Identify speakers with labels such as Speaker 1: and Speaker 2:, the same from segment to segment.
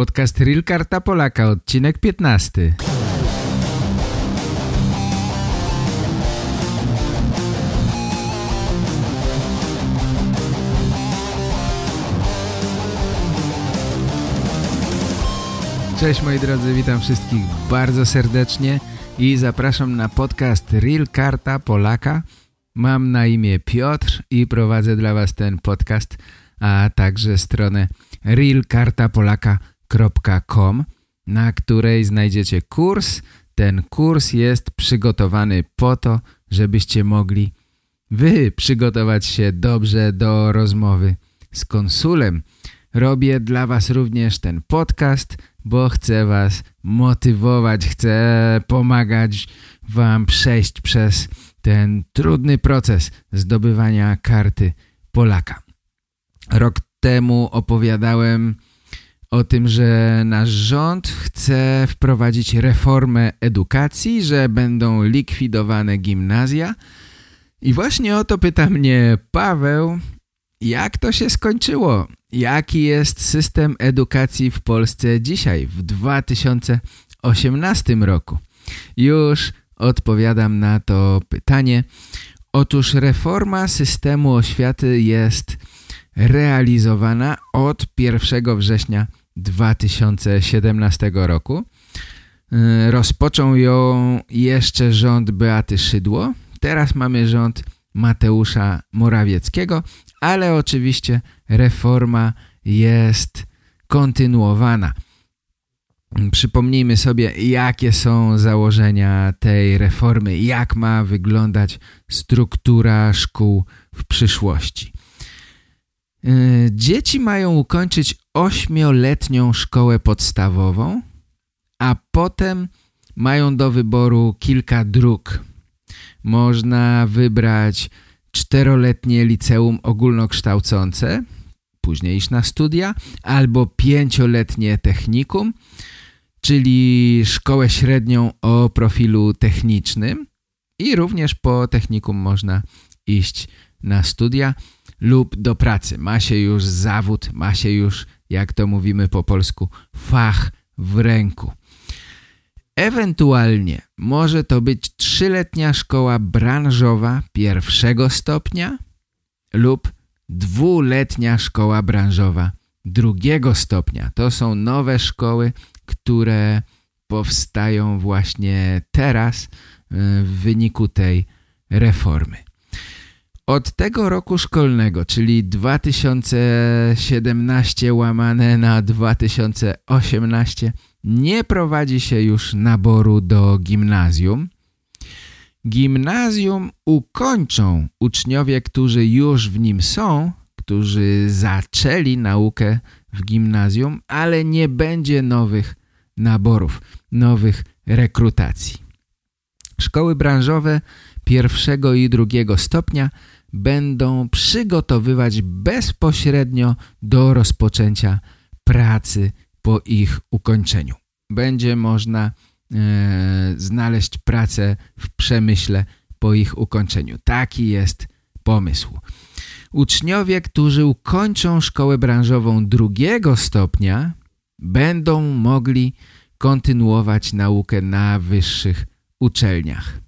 Speaker 1: Podcast Real Karta Polaka, odcinek 15. Cześć moi drodzy, witam wszystkich bardzo serdecznie i zapraszam na podcast Real Karta Polaka. Mam na imię Piotr i prowadzę dla Was ten podcast, a także stronę realkartapolaka.com, na której znajdziecie kurs. Ten kurs jest przygotowany po to, żebyście mogli Wy przygotować się dobrze do rozmowy z konsulem. Robię dla Was również ten podcast, bo chcę Was motywować, chcę pomagać Wam przejść przez ten trudny proces zdobywania karty Polaka. Rok temu opowiadałem o tym, że nasz rząd chce wprowadzić reformę edukacji, że będą likwidowane gimnazja i właśnie o to pyta mnie Paweł, jak to się skończyło? Jaki jest system edukacji w Polsce dzisiaj, w 2018 roku? Już odpowiadam na to pytanie. Otóż reforma systemu oświaty jest realizowana od 1 września 2017 roku. Rozpoczął ją jeszcze rząd Beaty Szydło. Teraz mamy rząd Mateusza Morawieckiego, ale oczywiście reforma jest kontynuowana. Przypomnijmy sobie, jakie są założenia tej reformy, jak ma wyglądać struktura szkół w przyszłości. Y, dzieci mają ukończyć ośmioletnią szkołę podstawową, a potem mają do wyboru kilka dróg. Można wybrać czteroletnie liceum ogólnokształcące, później iść na studia, albo pięcioletnie technikum, czyli szkołę średnią o profilu technicznym i również po technikum można iść na studia lub do pracy. Ma się już zawód, ma się już, jak to mówimy po polsku, fach w ręku. Ewentualnie może to być trzyletnia szkoła branżowa pierwszego stopnia lub dwuletnia szkoła branżowa drugiego stopnia. To są nowe szkoły, które powstają właśnie teraz e, w wyniku tej reformy. Od tego roku szkolnego, czyli 2017 łamane na 2018 nie prowadzi się już naboru do gimnazjum. Gimnazjum ukończą uczniowie, którzy już w nim są, którzy zaczęli naukę w gimnazjum, ale nie będzie nowych naborów, nowych rekrutacji. Szkoły branżowe pierwszego i drugiego stopnia będą przygotowywać bezpośrednio do rozpoczęcia pracy po ich ukończeniu. Będzie można e, znaleźć pracę w przemyśle po ich ukończeniu. Taki jest pomysł. Uczniowie, którzy ukończą szkołę branżową drugiego stopnia będą mogli kontynuować naukę na wyższych uczelniach.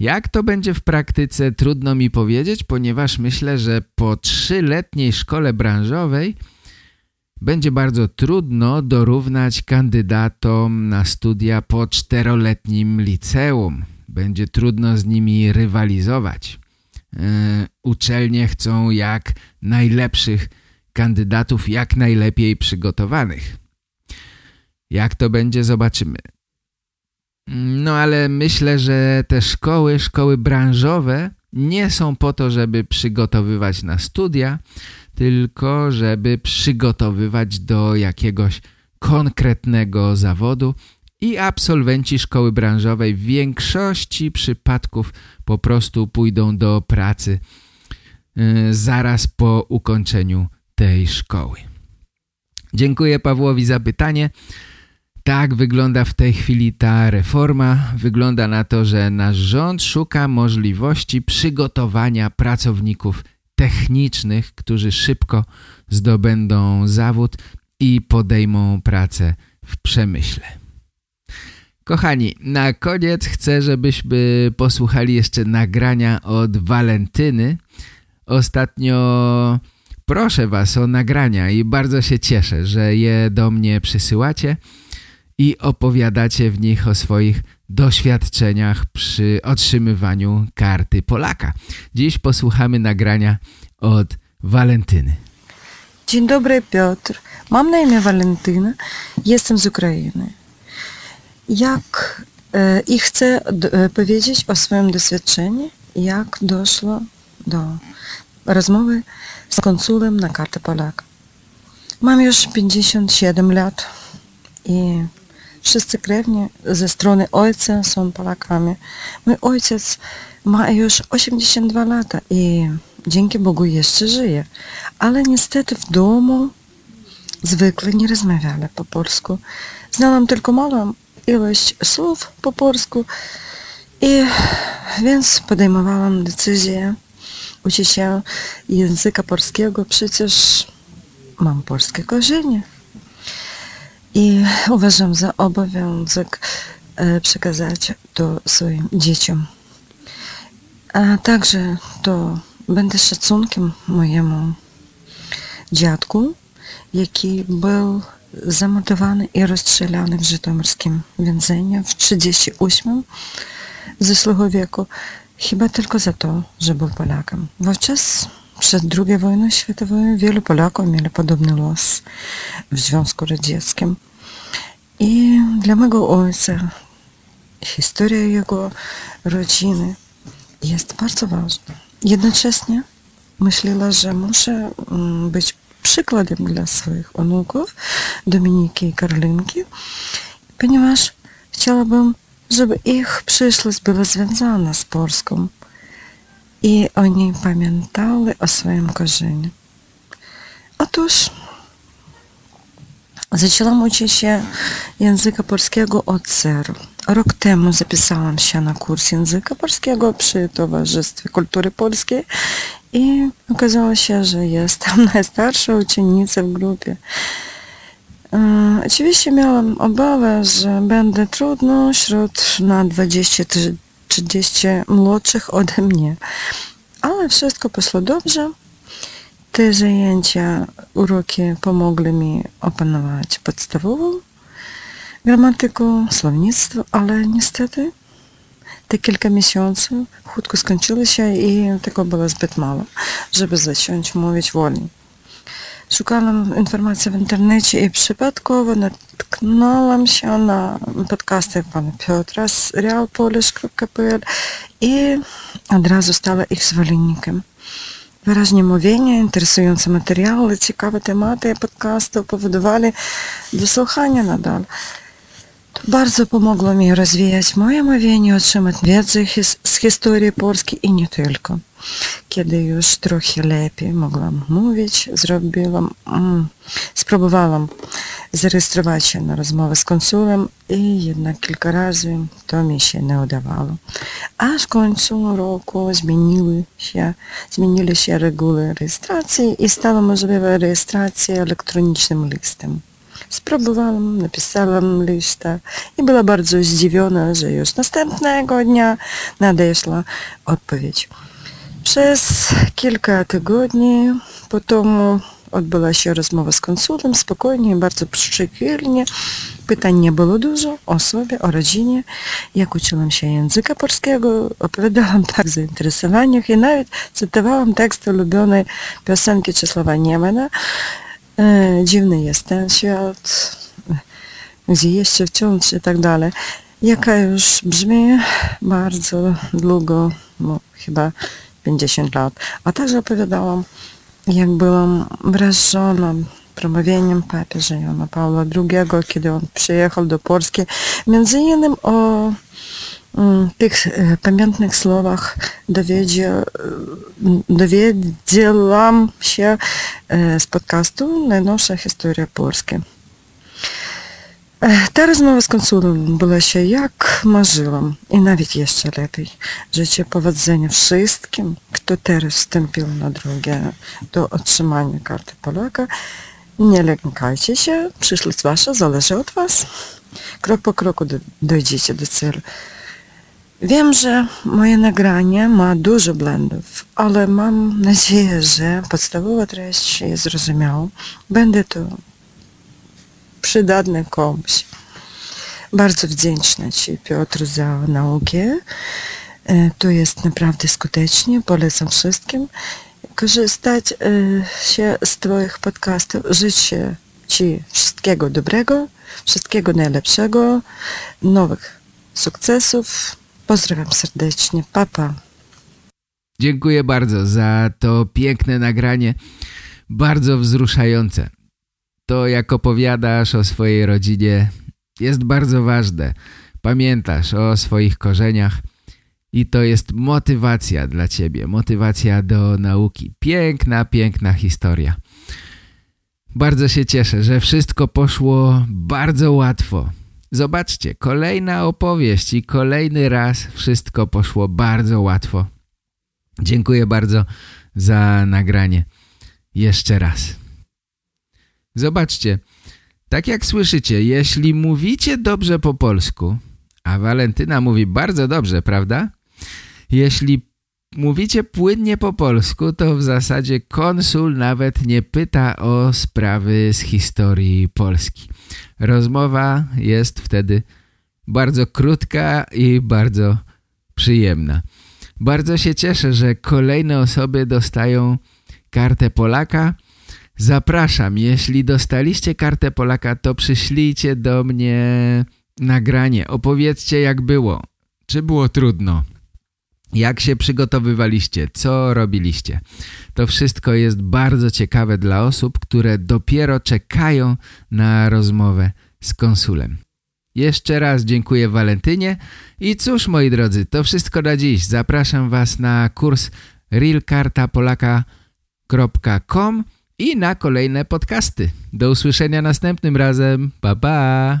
Speaker 1: Jak to będzie w praktyce trudno mi powiedzieć, ponieważ myślę, że po trzyletniej szkole branżowej będzie bardzo trudno dorównać kandydatom na studia po czteroletnim liceum. Będzie trudno z nimi rywalizować. Yy, uczelnie chcą jak najlepszych kandydatów, jak najlepiej przygotowanych. Jak to będzie, zobaczymy. No ale myślę, że te szkoły, szkoły branżowe nie są po to, żeby przygotowywać na studia, tylko żeby przygotowywać do jakiegoś konkretnego zawodu i absolwenci szkoły branżowej w większości przypadków po prostu pójdą do pracy y, zaraz po ukończeniu tej szkoły. Dziękuję Pawłowi za pytanie. Tak wygląda w tej chwili ta reforma. Wygląda na to, że nasz rząd szuka możliwości przygotowania pracowników technicznych, którzy szybko zdobędą zawód i podejmą pracę w przemyśle. Kochani, na koniec chcę, żebyśmy posłuchali jeszcze nagrania od Walentyny. Ostatnio proszę Was o nagrania i bardzo się cieszę, że je do mnie przysyłacie i opowiadacie w nich o swoich doświadczeniach przy otrzymywaniu karty Polaka. Dziś posłuchamy nagrania od Walentyny.
Speaker 2: Dzień dobry Piotr. Mam na imię Walentyna. Jestem z Ukrainy. Jak e, i chcę e, powiedzieć o swoim doświadczeniu, jak doszło do rozmowy z konsulem na kartę Polaka. Mam już 57 lat i wszyscy krewni ze strony ojca są Polakami. Mój ojciec ma już 82 lata i dzięki Bogu jeszcze żyje, ale niestety w domu zwykle nie rozmawiali po polsku. Znałam tylko małą ilość słów po polsku i więc podejmowałam decyzję uczyć się języka polskiego, przecież mam polskie korzenie. I uważam za obowiązek przekazać to swoim dzieciom. A także to będę szacunkiem mojemu dziadku, jaki był zamordowany i rozstrzelany w żytomirskim więzieniu w 1938 zeszłego wieku, chyba tylko za to, że był Polakiem. Wówczas przed II wojną światową wielu Polaków mieli podobny los w Związku Radzieckim. I dla mego ojca historia jego rodziny jest bardzo ważna. Jednocześnie myślała, że muszę być przykładem dla swoich wnuków, Dominiki i Karlinki, ponieważ chciałabym, żeby ich przyszłość była związana z Polską i oni pamiętali o swoim korzeniu. Otóż zaczęłam uczyć się języka polskiego od zero. Rok temu zapisałam się na kurs języka polskiego przy Towarzystwie Kultury Polskiej i okazało się, że jestem najstarsza uczennica w grupie. Oczywiście miałam obawę, że będę trudno wśród na 20-30 młodszych ode mnie. Ale wszystko poszło dobrze. Te zajęcia, uroki pomogły mi opanować podstawową gramatykę, słownictwo, ale niestety te kilka miesięcy chutko skończyły się i tego było zbyt mało, żeby zacząć mówić wolniej. Szukałam informacji w internecie i przypadkowo natknąłam się na podcasty pana Piotra z realpolish.pl i od razu stała ich zwolennikiem. Wyraźnie mówienie, interesujące materiały, ciekawe tematy podcastu powodowali wysłuchania nadal. Bardzo pomogło mi rozwijać moje mówienie, otrzymać wiedzę z historii Polski i nie tylko. Kiedy już trochę lepiej mogłam mówić, zrobiłam, mm, spróbowałam zarejestrować się na rozmowę z konsulem i jednak kilka razy to mi się nie udawało. Aż w końcu roku zmieniły się, zmienili się reguły rejestracji i stała możliwa rejestracja elektronicznym listem. Spróbowałam, napisałam listę i była bardzo zdziwiona, że już następnego dnia nadeszła odpowiedź. Przez kilka tygodni potem odbyła się rozmowa z konsulem, spokojnie bardzo przychylnie. Pytań nie było dużo o sobie, o rodzinie, jak uczyłam się języka polskiego, opowiadałam tak w zainteresowaniach i nawet cytowałam tekst ulubionej piosenki Czesława Niemena, dziwny jest ten świat, gdzie jeszcze wciąż i tak dalej, jaka już brzmi bardzo długo, no, chyba 50 lat. A także opowiadałam, jak byłam wrażona promówieniem papieża Jana Pawła II, kiedy on przyjechał do Polski, między innymi o tych pamiętnych słowach dowiedziałam się z podcastu Najnowsza historia Polski. Ta rozmowa z konsulem była się jak marzyłam i nawet jeszcze lepiej. Życzę powodzenia wszystkim, kto teraz wstąpił na drogę do otrzymania karty Polaka. Nie lękajcie się, przyszłość wasza zależy od was. Krok po kroku dojdziecie do celu. Wiem, że moje nagranie ma dużo błędów, ale mam nadzieję, że podstawowa treść jest zrozumiała. Będę to przydatne komuś. Bardzo wdzięczna Ci, Piotr, za naukę. E, to jest naprawdę skutecznie. Polecam wszystkim korzystać e, się z Twoich podcastów. Życzę Ci wszystkiego dobrego, wszystkiego najlepszego, nowych sukcesów. Pozdrawiam serdecznie. Papa.
Speaker 1: Dziękuję bardzo za to piękne nagranie. Bardzo wzruszające. To jak opowiadasz o swojej rodzinie jest bardzo ważne. Pamiętasz o swoich korzeniach i to jest motywacja dla ciebie, motywacja do nauki. Piękna, piękna historia. Bardzo się cieszę, że wszystko poszło bardzo łatwo. Zobaczcie, kolejna opowieść i kolejny raz wszystko poszło bardzo łatwo. Dziękuję bardzo za nagranie. Jeszcze raz. Zobaczcie, tak jak słyszycie, jeśli mówicie dobrze po polsku, a Walentyna mówi bardzo dobrze, prawda? Jeśli mówicie płynnie po polsku, to w zasadzie konsul nawet nie pyta o sprawy z historii Polski. Rozmowa jest wtedy bardzo krótka i bardzo przyjemna. Bardzo się cieszę, że kolejne osoby dostają kartę Polaka. Zapraszam, jeśli dostaliście kartę Polaka, to przyślijcie do mnie nagranie. Opowiedzcie jak było. Czy było trudno? Jak się przygotowywaliście? Co robiliście? To wszystko jest bardzo ciekawe dla osób, które dopiero czekają na rozmowę z konsulem. Jeszcze raz dziękuję Walentynie i cóż moi drodzy, to wszystko na dziś. Zapraszam Was na kurs realkartapolaka.com i na kolejne podcasty. Do usłyszenia następnym razem. Pa, pa!